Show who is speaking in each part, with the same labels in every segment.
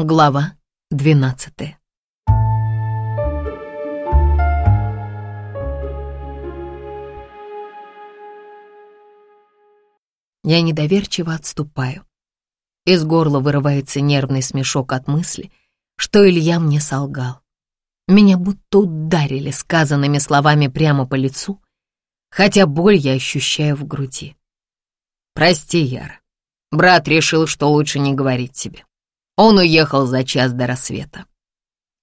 Speaker 1: Глава двенадцатая. Я недоверчиво отступаю. Из горла вырывается нервный смешок от мысли, что Илья мне солгал. Меня будто ударили сказанными словами прямо по лицу, хотя боль я ощущаю в груди. Прости, Яра. Брат решил, что лучше не говорить тебе. Он уехал за час до рассвета.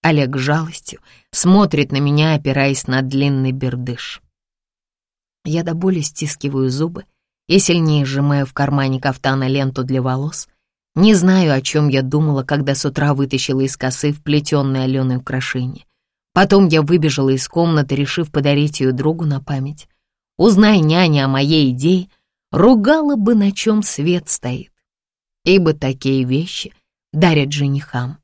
Speaker 1: Олег жалостью смотрит на меня, опираясь на длинный бердыш. Я до боли стискиваю зубы и сильнее сжимаю в кармане кафтана ленту для волос. Не знаю, о чем я думала, когда с утра вытащила из косы вплетенное Аленой украшение. Потом я выбежала из комнаты, решив подарить ее другу на память. Узнай няня о моей идее, ругала бы, на чем свет стоит. Ибо такие вещи — дарят женихам.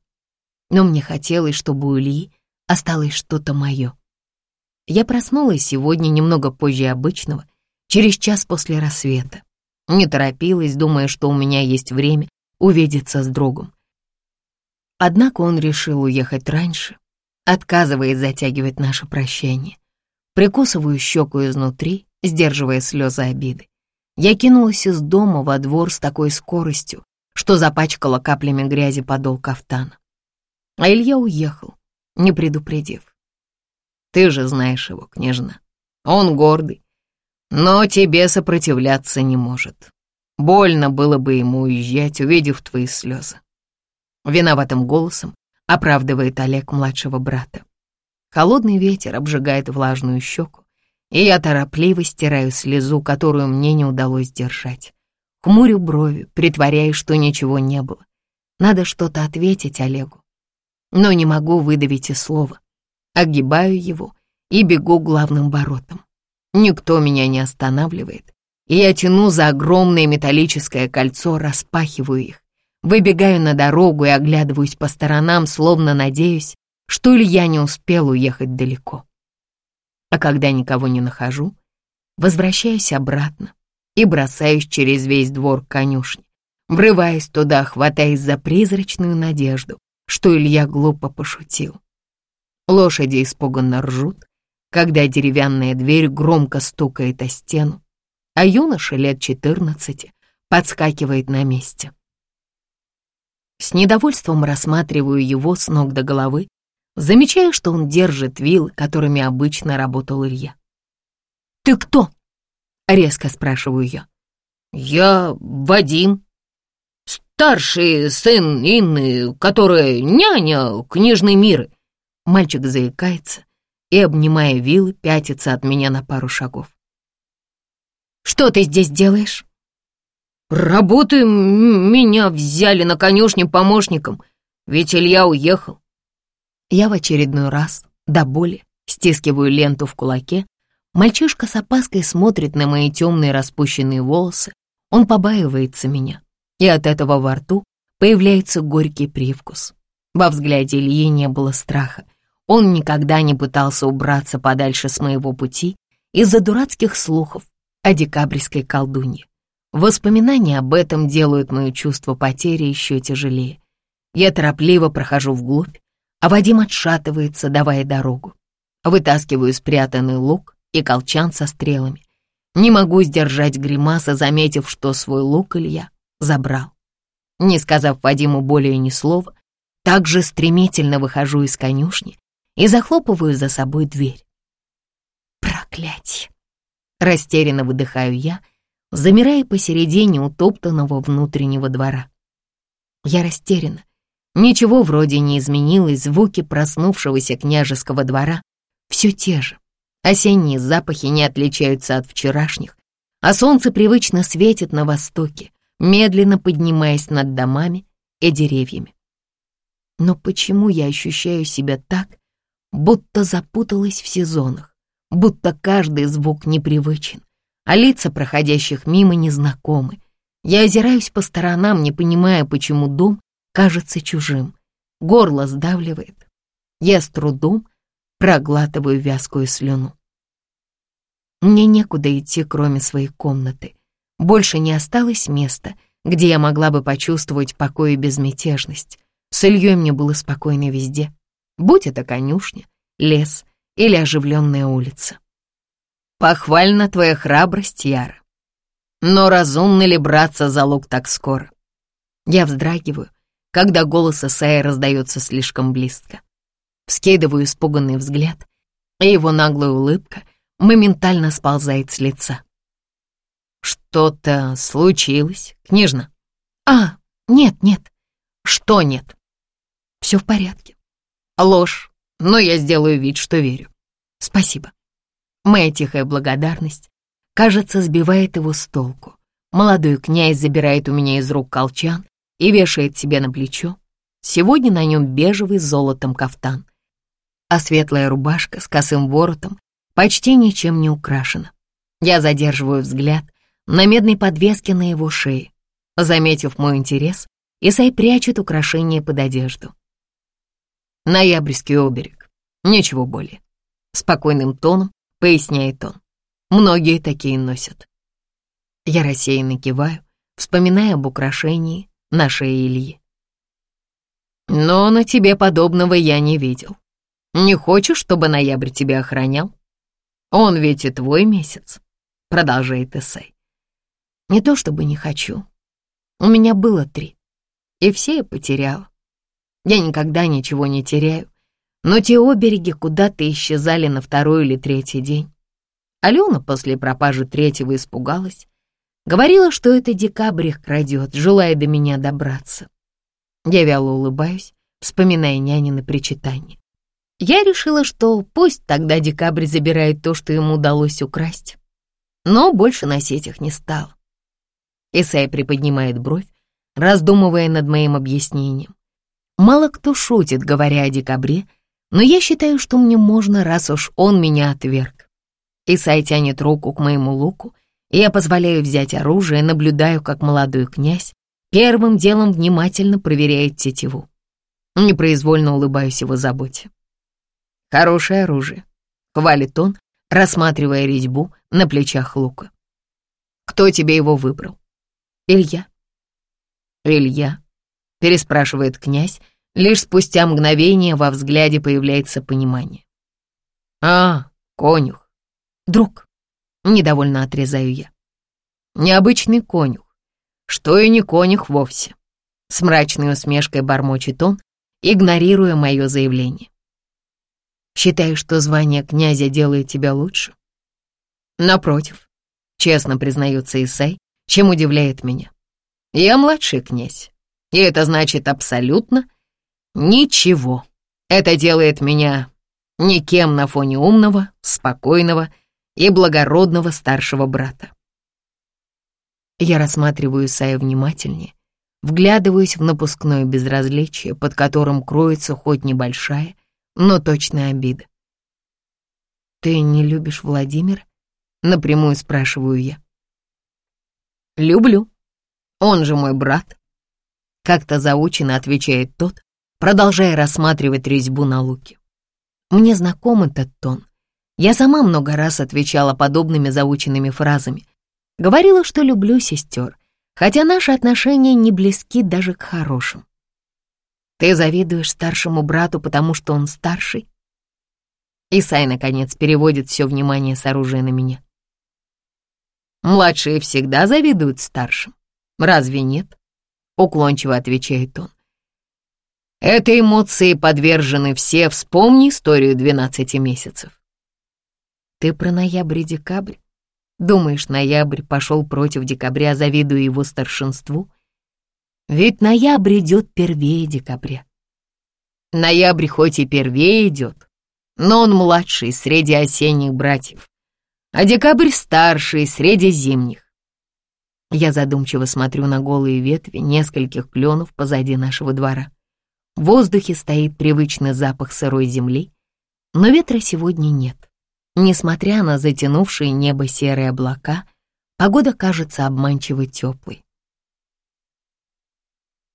Speaker 1: Но мне хотелось, чтобы у Ильи осталось что-то мое. Я проснулась сегодня немного позже обычного, через час после рассвета. Не торопилась, думая, что у меня есть время увидеться с другом. Однако он решил уехать раньше, отказываясь затягивать наше прощание. Прикусываю щеку изнутри, сдерживая слезы обиды. Я кинулась из дома во двор с такой скоростью, что запачкала каплями грязи подол кафтана. А Илья уехал, не предупредив. Ты же знаешь его, княжна. Он гордый, но тебе сопротивляться не может. Больно было бы ему уезжать, увидев твои слезы. Виноватым голосом оправдывает Олег младшего брата. Холодный ветер обжигает влажную щеку, и я торопливо стираю слезу, которую мне не удалось держать. Хмурю брови, притворяясь, что ничего не было. Надо что-то ответить Олегу. Но не могу выдавить и слова. Огибаю его и бегу главным воротам. Никто меня не останавливает. И я тяну за огромное металлическое кольцо, распахиваю их. Выбегаю на дорогу и оглядываюсь по сторонам, словно надеюсь, что Илья не успел уехать далеко. А когда никого не нахожу, возвращаюсь обратно и бросаюсь через весь двор к конюшне, врываясь туда, хватаясь за призрачную надежду, что Илья глупо пошутил. Лошади испуганно ржут, когда деревянная дверь громко стукает о стену, а юноша лет четырнадцати подскакивает на месте. С недовольством рассматриваю его с ног до головы, замечая, что он держит вилы, которыми обычно работал Илья. «Ты кто?» Резко спрашиваю я. «Я Вадим, старший сын Инны, которая няня книжной миры». Мальчик заикается и, обнимая вилы, пятится от меня на пару шагов. «Что ты здесь делаешь?» «Работаю, меня взяли на конюшне помощником, ведь Илья уехал». Я в очередной раз, до боли, стискиваю ленту в кулаке Мальчишка с опаской смотрит на мои темные распущенные волосы. Он побаивается меня, и от этого во рту появляется горький привкус. Во взгляде Ильи не было страха. Он никогда не пытался убраться подальше с моего пути из-за дурацких слухов о декабрьской колдунье. Воспоминания об этом делают мое чувство потери еще тяжелее. Я торопливо прохожу вглубь, а Вадим отшатывается, давая дорогу. Вытаскиваю спрятанный лук и колчан со стрелами. Не могу сдержать гримаса, заметив, что свой лук Илья забрал. Не сказав Вадиму более ни слова, так же стремительно выхожу из конюшни и захлопываю за собой дверь. Проклятье! Растерянно выдыхаю я, замирая посередине утоптанного внутреннего двора. Я растеряна. Ничего вроде не изменилось, звуки проснувшегося княжеского двора все те же. Осенние запахи не отличаются от вчерашних, а солнце привычно светит на востоке, медленно поднимаясь над домами и деревьями. Но почему я ощущаю себя так, будто запуталась в сезонах, будто каждый звук непривычен, а лица проходящих мимо незнакомы? Я озираюсь по сторонам, не понимая, почему дом кажется чужим. Горло сдавливает. Я с трудом проглатываю вязкую слюну. Мне некуда идти, кроме своей комнаты. Больше не осталось места, где я могла бы почувствовать покой и безмятежность. С Ильей мне было спокойно везде, будь это конюшня, лес или оживленная улица. Похвальна твоя храбрость, Яра. Но разумно ли браться за лук так скоро? Я вздрагиваю, когда голос Исаи раздается слишком близко. Вскидываю испуганный взгляд, и его наглая улыбка моментально сползает с лица. «Что-то случилось, княжна?» «А, нет, нет. Что нет?» «Все в порядке». «Ложь, но я сделаю вид, что верю». «Спасибо». Моя тихая благодарность кажется, сбивает его с толку. Молодой князь забирает у меня из рук колчан и вешает себе на плечо. Сегодня на нем бежевый с золотом кафтан, а светлая рубашка с косым воротом почти ничем не украшена. Я задерживаю взгляд на медной подвеске на его шее. Заметив мой интерес, Исай прячет украшение под одежду. Ноябрьский оберег, ничего более. Спокойным тоном поясняет он. Многие такие носят. Я рассеянно киваю, вспоминая об украшении на шее Ильи. Но на тебе подобного я не видел. Не хочешь, чтобы ноябрь тебя охранял? Он ведь и твой месяц, продолжает Эссей. Не то чтобы не хочу. У меня было три, и все я потеряла. Я никогда ничего не теряю, но те обереги куда-то исчезали на второй или третий день. Алена после пропажи третьего испугалась. Говорила, что это декабрь их крадет, желая до меня добраться. Я вяло улыбаюсь, вспоминая нянины причитания. Я решила, что пусть тогда декабрь забирает то, что ему удалось украсть. Но больше носить их не стала. Исай приподнимает бровь, раздумывая над моим объяснением. Мало кто шутит, говоря о декабре, но я считаю, что мне можно, раз уж он меня отверг. Исай тянет руку к моему луку, и я позволяю взять оружие, наблюдаю, как молодой князь первым делом внимательно проверяет тетиву. Непроизвольно улыбаюсь его заботе. «Хорошее оружие», — хвалит он, рассматривая резьбу на плечах лука. «Кто тебе его выбрал?» «Илья». «Илья?» — переспрашивает князь, лишь спустя мгновение во взгляде появляется понимание. «А, конюх. Друг, недовольно отрезаю я. Необычный конюх, что и не конюх вовсе. С мрачной усмешкой бормочет он, игнорируя мое заявление. Считаю, что звание князя делает тебя лучше? Напротив, честно признается Исай, чем удивляет меня. Я младший князь, и это значит абсолютно ничего. Это делает меня никем на фоне умного, спокойного и благородного старшего брата. Я рассматриваю Исая внимательнее, вглядываюсь в напускное безразличие, под которым кроется хоть небольшая, но точная обида. «Ты не любишь Владимира?» — напрямую спрашиваю я. «Люблю. Он же мой брат», — как-то заучено отвечает тот, продолжая рассматривать резьбу на луке. Мне знаком этот тон, я сама много раз отвечала подобными заученными фразами. Говорила, что люблю сестер, хотя наши отношения не близки даже к хорошим. Ты завидуешь старшему брату, потому что он старший? Исай, наконец, переводит все внимание с оружия на меня. Младшие всегда завидуют старшим. Разве нет? Уклончиво отвечает он. Этой эмоции подвержены все, вспомни историю 12 месяцев. Ты про ноябрь и декабрь? Думаешь, ноябрь пошел против декабря, завидуя его старшинству? Ведь ноябрь идет первее декабря. Ноябрь хоть и первее идет, но он младший среди осенних братьев, а декабрь старший среди зимних. Я задумчиво смотрю на голые ветви нескольких кленов позади нашего двора. В воздухе стоит привычный запах сырой земли, но ветра сегодня нет. Несмотря на затянувшие небо серые облака, погода кажется обманчиво теплой.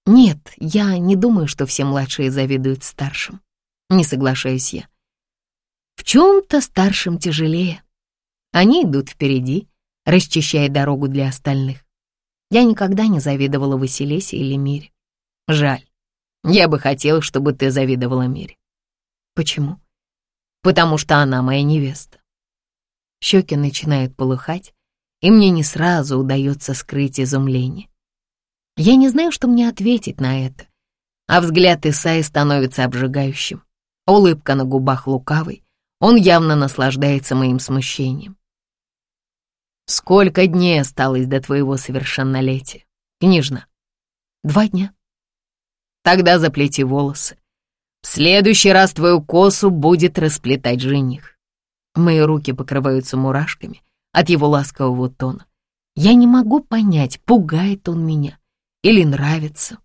Speaker 1: Нет, я не думаю, что все младшие завидуют старшим. Не соглашаюсь я. В чем-то старшим тяжелее. Они идут впереди, расчищая дорогу для остальных. Я никогда не завидовала Василисе или Мире. Жаль. Я бы хотел, чтобы ты завидовала Мире. Почему? Потому что она моя невеста. Щеки начинают полыхать, и мне не сразу удается скрыть изумление. Я не знаю, что мне ответить на это, а взгляд Исаи становится обжигающим. Улыбка на губах лукавой, он явно наслаждается моим смущением. «Сколько дней осталось до твоего совершеннолетия, княжна?» «Два дня». «Тогда заплети волосы. В следующий раз твою косу будет расплетать жених». Мои руки покрываются мурашками от его ласкового тона. Я не могу понять, пугает он меня или нравится.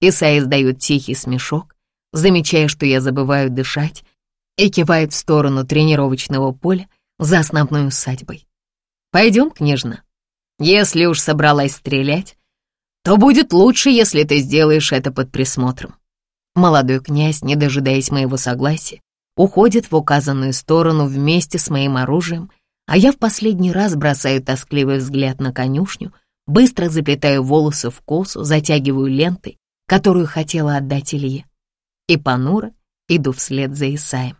Speaker 1: Исай издает тихий смешок, замечая, что я забываю дышать, и кивает в сторону тренировочного поля за основной усадьбой. «Пойдем, княжна. Если уж собралась стрелять, то будет лучше, если ты сделаешь это под присмотром». Молодой князь, не дожидаясь моего согласия, уходит в указанную сторону вместе с моим оружием, а я в последний раз бросаю тоскливый взгляд на конюшню, быстро заплетаю волосы в косу, затягиваю лентой, которую хотела отдать Илье, и понуро иду вслед за Исаем.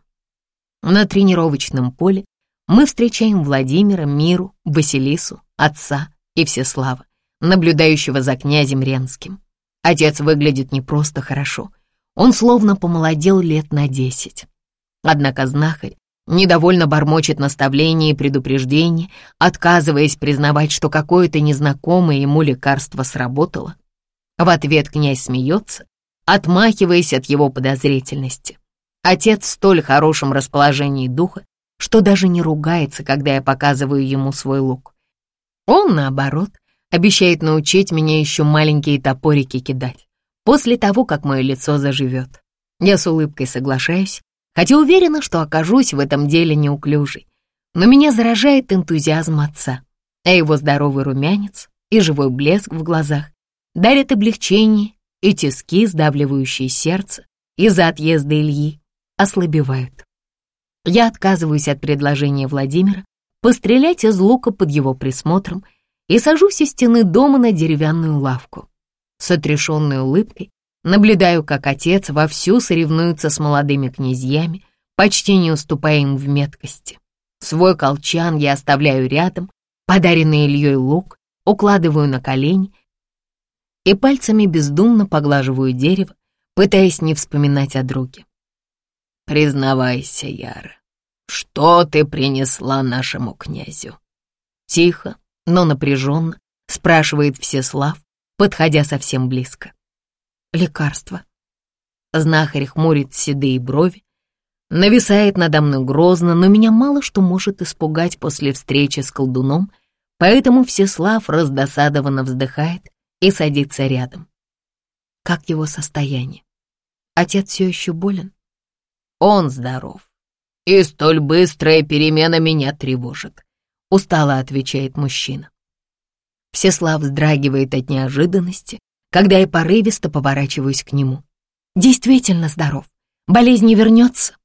Speaker 1: На тренировочном поле мы встречаем Владимира, Миру, Василису, отца и Всеслава, наблюдающего за князем Ренским. Отец выглядит не просто хорошо, он словно помолодел лет на десять. Однако знахарь недовольно бормочет наставления и предупреждения, отказываясь признавать, что какое-то незнакомое ему лекарство сработало. В ответ князь смеется, отмахиваясь от его подозрительности. Отец в столь хорошем расположении духа, что даже не ругается, когда я показываю ему свой лук. Он, наоборот, обещает научить меня еще маленькие топорики кидать, после того, как мое лицо заживет. Я с улыбкой соглашаюсь, хотя уверена, что окажусь в этом деле неуклюжей. Но меня заражает энтузиазм отца, а его здоровый румянец и живой блеск в глазах дарят облегчение и тиски, сдавливающие сердце из-за отъезда Ильи, ослабевают. Я отказываюсь от предложения Владимира пострелять из лука под его присмотром и сажусь из стены дома на деревянную лавку. С отрешенной улыбкой наблюдаю, как отец вовсю соревнуется с молодыми князьями, почти не уступая им в меткости. Свой колчан я оставляю рядом, подаренный Ильей лук, укладываю на колени и пальцами бездумно поглаживаю дерево, пытаясь не вспоминать о друге. Признавайся, Яра, что ты принесла нашему князю? Тихо, но напряженно спрашивает Всеслав, подходя совсем близко. Лекарство. Знахарь хмурит седые брови, нависает надо мной грозно, но меня мало что может испугать после встречи с колдуном, поэтому Всеслав раздосадованно вздыхает и садится рядом. Как его состояние? Отец все еще болен? Он здоров. И столь быстрая перемена меня тревожит, устало отвечает мужчина. Всеслав вздрагивает от неожиданности, когда я порывисто поворачиваюсь к нему. Действительно здоров. Болезнь не вернется?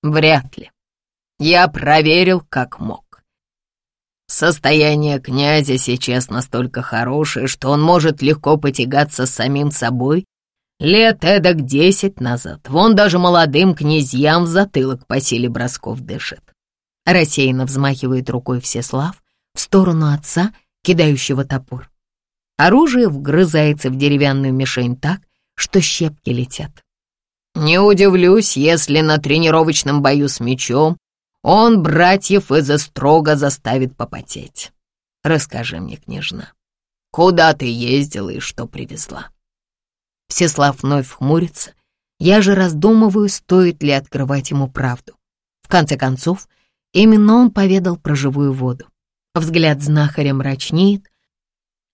Speaker 1: Вряд ли. Я проверил, как мог. Состояние князя сейчас настолько хорошее, что он может легко потягаться с самим собой Лет эдак десять назад вон даже молодым князьям в затылок по силе бросков дышит. Рассеянно взмахивает рукой Всеслав в сторону отца, кидающего топор. Оружие вгрызается в деревянную мишень так, что щепки летят. Не удивлюсь, если на тренировочном бою с мечом он братьев из-за строго заставит попотеть. Расскажи мне, княжна, куда ты ездила и что привезла? Всеслав вновь хмурится. Я же раздумываю, стоит ли открывать ему правду. В конце концов, именно он поведал про живую воду. Взгляд знахаря мрачнеет,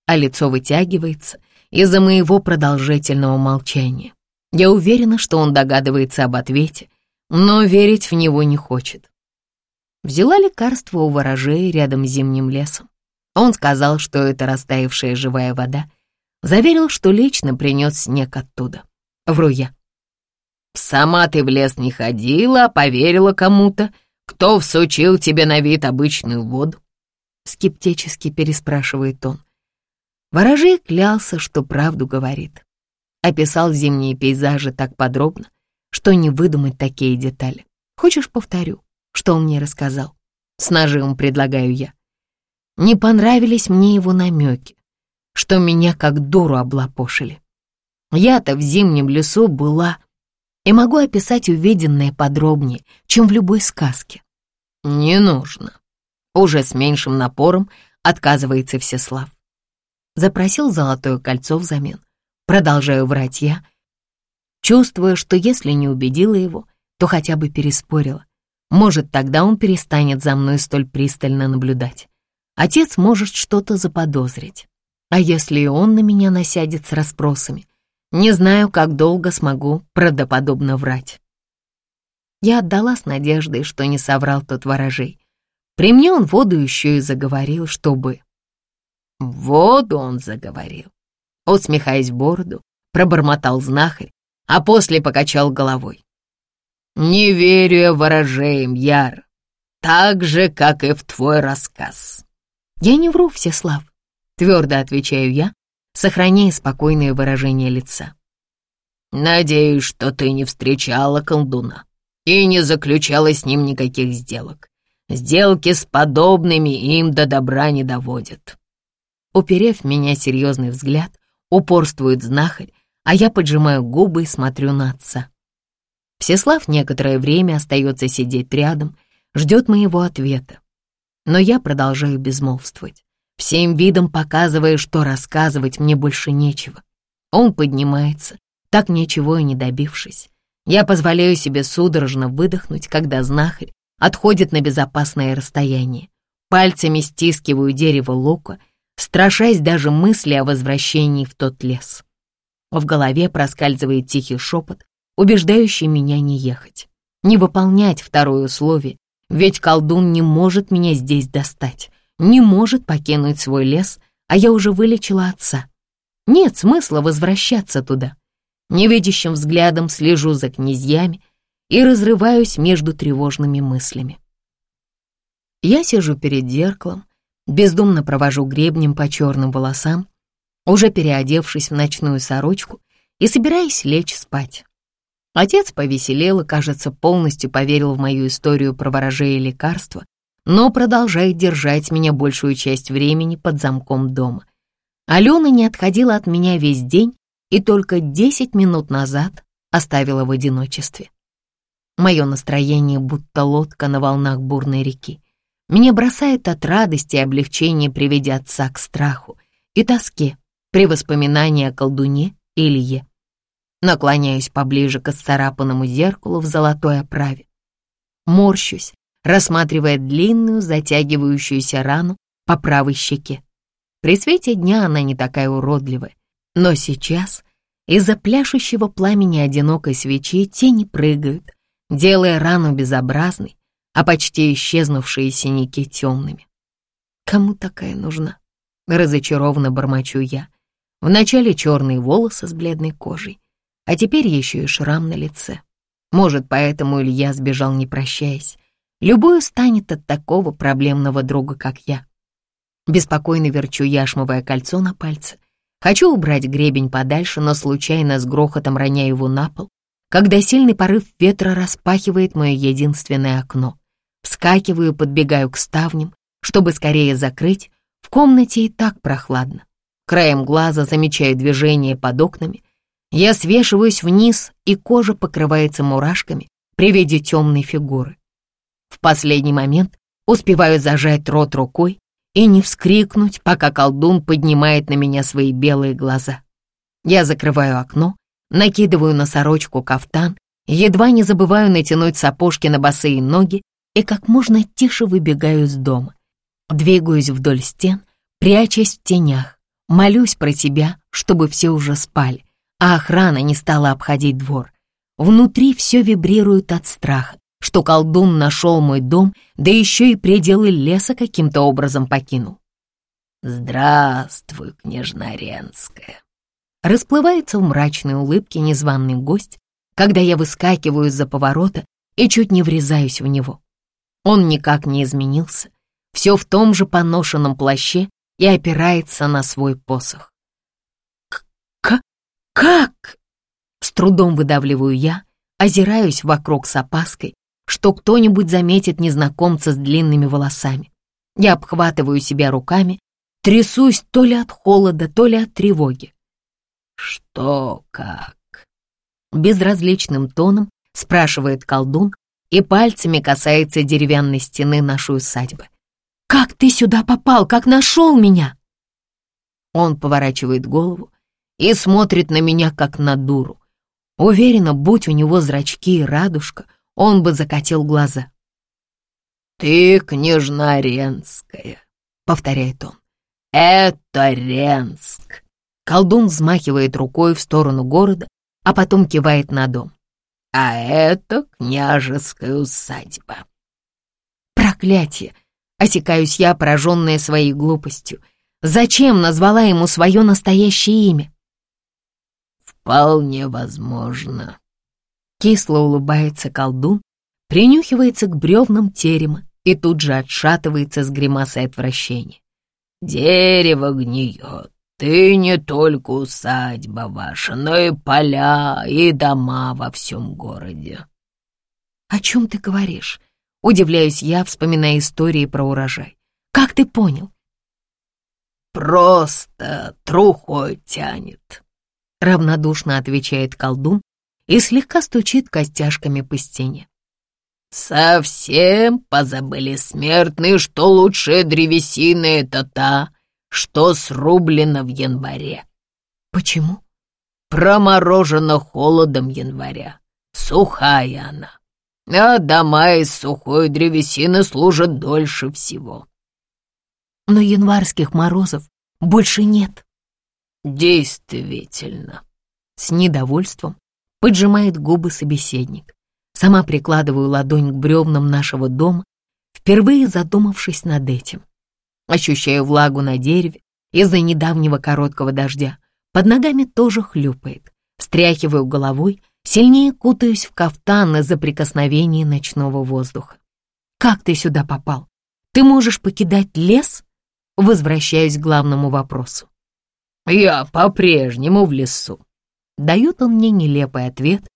Speaker 1: а лицо вытягивается из-за моего продолжительного молчания. Я уверена, что он догадывается об ответе, но верить в него не хочет. Взяла лекарство у ворожей рядом с зимним лесом. Он сказал, что это растаявшая живая вода, Заверил, что лично принес снег оттуда. Вру я. «Сама ты в лес не ходила, а поверила кому-то, кто всучил тебе на вид обычную воду?» Скептически переспрашивает он. Ворожей клялся, что правду говорит. Описал зимние пейзажи так подробно, что не выдумать такие детали. Хочешь, повторю, что он мне рассказал? С нажимом предлагаю я. Не понравились мне его намеки, что меня как дуру облапошили. Я-то в зимнем лесу была и могу описать увиденное подробнее, чем в любой сказке. Не нужно. Уже с меньшим напором отказывается Всеслав. Запросил золотое кольцо взамен. Продолжаю врать я, чувствуя, что если не убедила его, то хотя бы переспорила. Может, тогда он перестанет за мной столь пристально наблюдать. Отец может что-то заподозрить. А если и он на меня насядет с расспросами, не знаю, как долго смогу правдоподобно врать. Я отдала с надеждой, что не соврал тот ворожей. При мне он воду еще и заговорил, чтобы... Воду он заговорил усмехаясь в бороду, пробормотал знахарь, а после покачал головой. «Не верю я ворожеям, Яр, так же, как и в твой рассказ». «Я не вру, Всеслав», — твердо отвечаю я, сохраняя спокойное выражение лица. «Надеюсь, что ты не встречала колдуна и не заключала с ним никаких сделок. Сделки с подобными им до добра не доводят». Уперев в меня серьезный взгляд, Упорствует знахарь, а я поджимаю губы и смотрю на отца. Всеслав некоторое время остается сидеть рядом, ждет моего ответа. Но я продолжаю безмолвствовать, всем видом показывая, что рассказывать мне больше нечего. Он поднимается, так ничего и не добившись. Я позволяю себе судорожно выдохнуть, когда знахарь отходит на безопасное расстояние. Пальцами стискиваю дерево лука страшась даже мысли о возвращении в тот лес. В голове проскальзывает тихий шепот, убеждающий меня не ехать, не выполнять второе условие, ведь колдун не может меня здесь достать, не может покинуть свой лес, а я уже вылечила отца. Нет смысла возвращаться туда. Невидящим взглядом слежу за князьями и разрываюсь между тревожными мыслями. Я сижу перед зеркалом, Бездумно провожу гребнем по черным волосам, уже переодевшись в ночную сорочку и собираясь лечь спать. Отец повеселел и, кажется, полностью поверил в мою историю про ворожей и лекарства, но продолжает держать меня большую часть времени под замком дома. Алена не отходила от меня весь день и только десять минут назад оставила в одиночестве. Мое настроение будто лодка на волнах бурной реки. Меня бросает от радости и облегчения при виде отца к страху и тоске при воспоминании о колдуне Илье. Наклоняюсь поближе к исцарапанному зеркалу в золотой оправе. Морщусь, рассматривая длинную, затягивающуюся рану по правой щеке. При свете дня она не такая уродливая, но сейчас из-за пляшущего пламени одинокой свечи тени прыгают, делая рану безобразной а почти исчезнувшие синяки темными. Кому такая нужна? Разочарованно бормочу я. Вначале черные волосы с бледной кожей, а теперь еще и шрам на лице. Может, поэтому Илья сбежал, не прощаясь. Любой станет от такого проблемного друга, как я. Беспокойно верчу яшмовое кольцо на пальце. Хочу убрать гребень подальше, но случайно с грохотом роняю его на пол, когда сильный порыв ветра распахивает мое единственное окно. Вскакиваю, подбегаю к ставням, чтобы скорее закрыть. В комнате и так прохладно. Краем глаза замечаю движение под окнами. Я свешиваюсь вниз, и кожа покрывается мурашками при виде темной фигуры. В последний момент успеваю зажать рот рукой и не вскрикнуть, пока колдун поднимает на меня свои белые глаза. Я закрываю окно, накидываю на сорочку кафтан, едва не забываю натянуть сапожки на босые ноги и как можно тише выбегаю из дома. Двигаюсь вдоль стен, прячась в тенях, молюсь про тебя, чтобы все уже спали, а охрана не стала обходить двор. Внутри все вибрирует от страха, что колдун нашел мой дом, да еще и пределы леса каким-то образом покинул. «Здравствуй, княжна Ренская!» Расплывается в мрачной улыбке незваный гость, когда я выскакиваю из-за поворота и чуть не врезаюсь в него. Он никак не изменился, все в том же поношенном плаще и опирается на свой посох. К «Как?» С трудом выдавливаю я, озираюсь вокруг с опаской, что кто-нибудь заметит незнакомца с длинными волосами. Я обхватываю себя руками, трясусь то ли от холода, то ли от тревоги.
Speaker 2: «Что как?»
Speaker 1: Безразличным тоном спрашивает колдун и пальцами касается деревянной стены нашей усадьбы. «Как ты сюда попал? Как нашел меня?» Он поворачивает голову и смотрит на меня, как на дуру. Уверена, будь у него зрачки и радужка, он бы закатил глаза.
Speaker 2: «Ты княжна Ренская», — повторяет он. «Это Ренск».
Speaker 1: Колдун взмахивает рукой в сторону города, а потом кивает на дом.
Speaker 2: «А это княжеская усадьба».
Speaker 1: Проклятие! Осекаюсь я, пораженная своей глупостью. Зачем назвала ему свое настоящее имя?
Speaker 2: «Вполне возможно».
Speaker 1: Кисло улыбается колдун, принюхивается к бревнам терема и тут же отшатывается с гримасой отвращения.
Speaker 2: «Дерево гниет. Ты не только усадьба ваша, но и поля, и дома во всем городе».
Speaker 1: «О чем ты говоришь?» Удивляюсь я, вспоминая истории про урожай. «Как ты понял?»
Speaker 2: «Просто трухой тянет», —
Speaker 1: равнодушно отвечает колдун и слегка стучит костяшками по стене.
Speaker 2: «Совсем позабыли смертные, что лучшая древесина — это та, что срублена в январе».
Speaker 1: «Почему?»
Speaker 2: «Проморожена холодом января. Сухая она. А дома из сухой древесины служат дольше всего».
Speaker 1: «Но январских морозов больше нет».
Speaker 2: «Действительно», —
Speaker 1: с недовольством поджимает губы собеседник. Сама прикладываю ладонь к бревнам нашего дома, впервые задумавшись над этим. Ощущаю влагу на дереве из-за недавнего короткого дождя. Под ногами тоже хлюпает. Встряхиваю головой, сильнее кутаюсь в кафтан из-за прикосновения ночного воздуха. «Как ты сюда попал? Ты можешь покидать лес?» Возвращаюсь к главному вопросу.
Speaker 2: «Я по-прежнему в лесу»,
Speaker 1: Дает он мне нелепый ответ,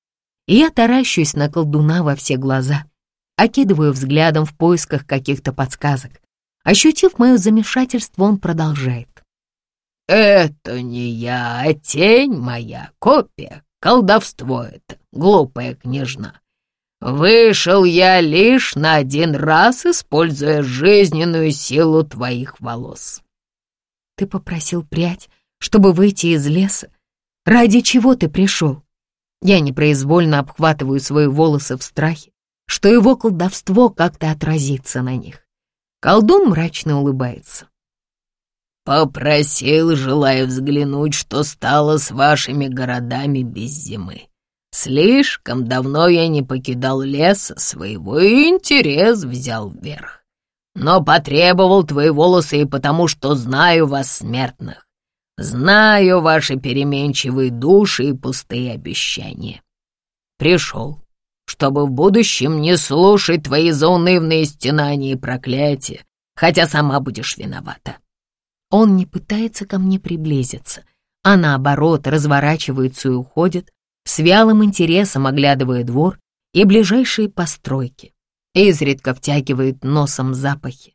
Speaker 1: и я таращусь на колдуна во все глаза, окидываю взглядом в поисках каких-то подсказок. Ощутив мое замешательство, он продолжает.
Speaker 2: «Это не я, а тень моя, копия, колдовство это, глупая княжна. Вышел я лишь на один раз, используя жизненную силу твоих волос».
Speaker 1: «Ты попросил прядь, чтобы выйти из леса, Ради чего ты пришел? Я непроизвольно обхватываю свои волосы в страхе, что его колдовство как-то отразится на них. Колдун мрачно улыбается.
Speaker 2: «Попросил, желая взглянуть, что стало с вашими городами без зимы. Слишком давно я не покидал леса своего, и интерес взял вверх. Но потребовал твои волосы и потому, что знаю вас, смертных. Знаю ваши переменчивые души и пустые обещания. Пришел, чтобы в будущем не слушать твои заунывные стенания и проклятия, хотя сама будешь виновата.
Speaker 1: Он не пытается ко мне приблизиться, а наоборот разворачивается и уходит, с вялым интересом оглядывая двор и ближайшие постройки, изредка втягивает носом запахи.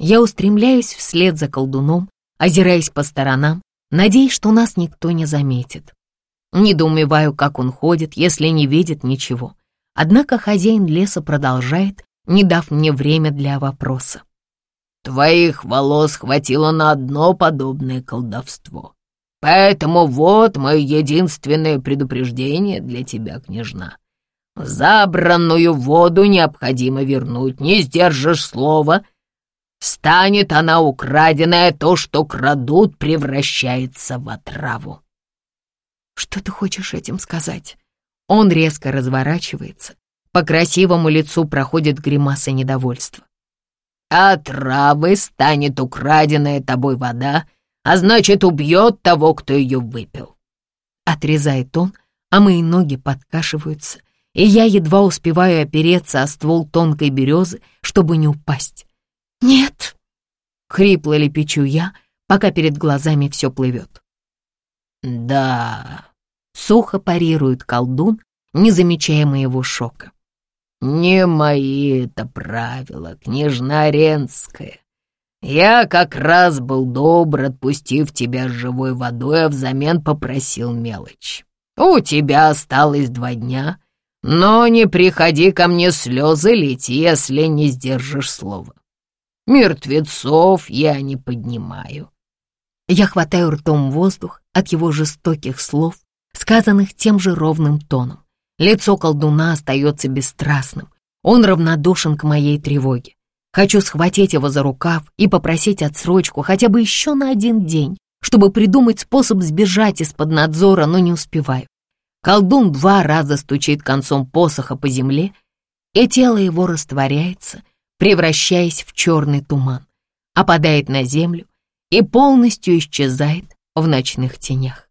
Speaker 1: Я устремляюсь вслед за колдуном, озираясь по сторонам, надеясь, что нас никто не заметит. Недоумеваю, как он ходит, если не видит ничего. Однако хозяин леса продолжает, не дав мне время для вопроса.
Speaker 2: «Твоих волос хватило на одно подобное колдовство. Поэтому вот мое единственное предупреждение для тебя, княжна. Забранную воду необходимо вернуть, не сдержишь слова, Станет она украденная, то, что крадут, превращается в отраву.
Speaker 1: Что ты хочешь этим сказать? Он резко разворачивается. По красивому лицу проходит гримаса недовольства.
Speaker 2: Отравой станет украденная тобой вода, а значит, убьет того, кто ее выпил.
Speaker 1: Отрезает он, а мои ноги подкашиваются, и я едва успеваю опереться о ствол тонкой березы, чтобы не упасть. «Нет!» — хрипло лепечу я, пока перед глазами все плывет.
Speaker 2: «Да,
Speaker 1: Сухо парирует колдун, не замечая моего шока.
Speaker 2: «Не мои это правила, княжна Ренская. Я как раз был добр, отпустив тебя с живой водой, а взамен попросил мелочь. У тебя осталось два дня, но не приходи ко мне слезы лить, если не сдержишь слова. Мертвецов я не поднимаю».
Speaker 1: Я хватаю ртом воздух от его жестоких слов, сказанных тем же ровным тоном. Лицо колдуна остается бесстрастным. Он равнодушен к моей тревоге. Хочу схватить его за рукав и попросить отсрочку хотя бы еще на один день, чтобы придумать способ сбежать из-под надзора, но не успеваю. Колдун два раза стучит концом посоха по земле, и тело его растворяется, превращаясь в черный туман, опадает на землю и полностью исчезает в ночных тенях.